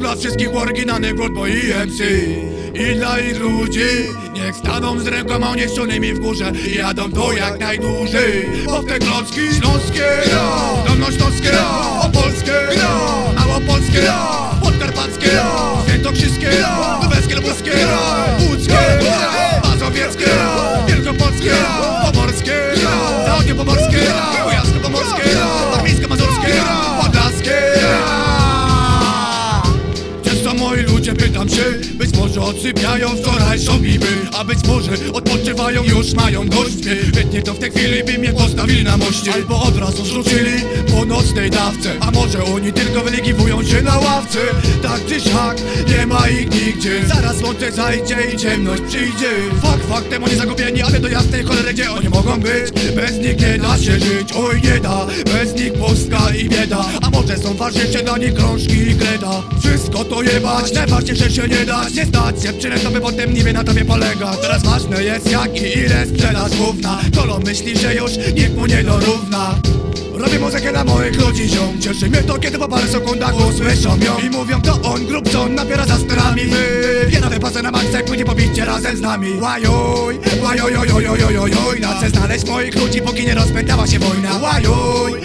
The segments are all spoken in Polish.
dla wszystkich oryginalnych good boy MC I dla ich ludzi Niech staną z rękoma uniesionymi w górze I jadą to jak najdłużej. Bo w te klocki śląskie Dolnośląskie może odsypiają wczorajszą biby A być może odpoczywają, już mają dość mnie. Chętnie to w tej chwili by mnie postawili na moście. Albo od razu zrzucili po nocnej dawce A może oni tylko wylegiwują się na ławce. Tak czy siak, nie ma ich nigdzie. Zaraz słońce zajdzie i ciemność przyjdzie. Fakt faktem oni zagubieni, ale do jasnej cholery gdzie oni mogą być? Bez nich nie da się żyć, oj nie da Bez nich pustka może są ważniejsze dla nich krążki i kreda Wszystko to jebać, najważniejsze się nie dać Nie stać się, to by potem niby na tobie polega. Teraz ważne jest jak i ile sprzedasz gówna. Kolo myśli, że już nikt mu nie dorówna. Robię muzykę dla moich ludzi, ziom. Cieszy mnie to, kiedy po parę sekundach usłyszą ją. I mówią, to on, grób co on nabiera za sterami na wypasę na maksa, pójdzie pobicie razem z nami. Łajuj, łajojojojojojojoj Na chcę znaleźć moich ludzi, póki nie rozpętała się wojna? Łajuj,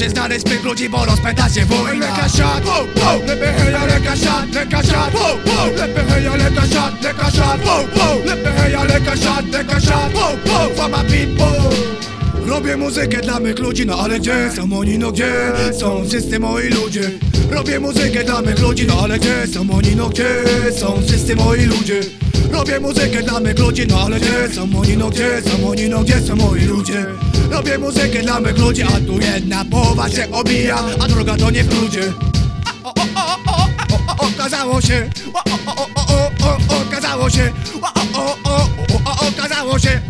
łajojojojojojojojna Muszę znaleźć tych ludzi, bo rozpęta się wojna. Leka siat, wow, wow, lepiej heja, leka siat, leka wow, wow. Lepiej heja, leka siat, leka wow, wow. Lepiej heja, leka siat, leka siat, wow, wow. My people. Robię muzykę dla mych ludzi, no ale gdzie są oni, no gdzie są wszyscy moi ludzie? Robię muzykę dla mych ludzi, no ale gdzie są oni, no gdzie są wszyscy moi ludzie? Robię muzykę dla mych ludzi, no ale gdzie są oni, no gdzie są oni, no gdzie są moi ludzie Robię muzykę dla mych ludzi, a tu jedna połowa się obija, a druga to nie w ludzie Okazało się, okazało się, okazało się,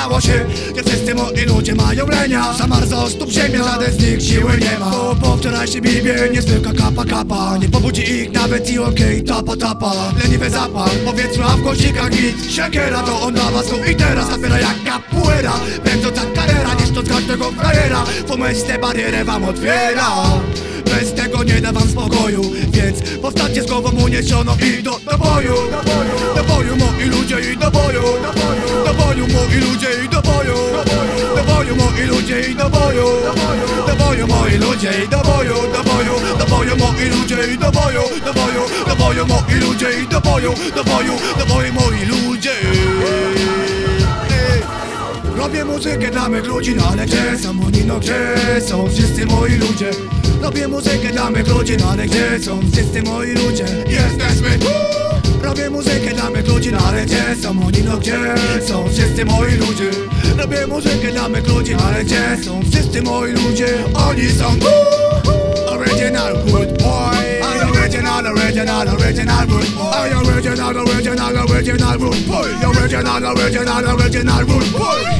o, okazało się, że wszyscy moi ludzie mają lenia. Zamarza o stóp ziemia, żaden z nich siły nie ma. Bo po wczorajszej bibie niezwykła kapa kapa. Nie pobudzi ich nawet i okej, tapa tapa. Leniwy zapach, powietrzu, a w kościkach git. Siekiera to on dla was tu i teraz zabiera jak capoeira Pędząca karera, niszcząc każdego frajera. Pomyślcie barierę wam otwiera. Bez tego nie da wam spokoju Więc powstańcie z głową uniesioną i do, do boju. Do boju moi ludzie i do boju Do boju moi ludzie i do boju. Do boju moi ludzie i do boju. Do boju, do boju moi ludzie i do boju. Do boju, do boju moi ludzie i do boju. Do boju, do boju moi ludzie. Robię muzykę dla mych ludzi, no ale gdzie są oni, no gdzie są wszyscy moi ludzie? Robię muzykę dla mych ludzi, no ale gdzie są wszyscy moi ludzie? Jesteśmy tu! Robię muzykę dla mych ludzi, ale gdzie są oni, no gdzie? Są wszyscy moi ludzie. Robię muzykę dla mych ludzi, ale gdzie są wszyscy moi ludzie. Oni są! Original good boy. Original, original, original good boy? Original, original, original good boy? Original, original, original good boy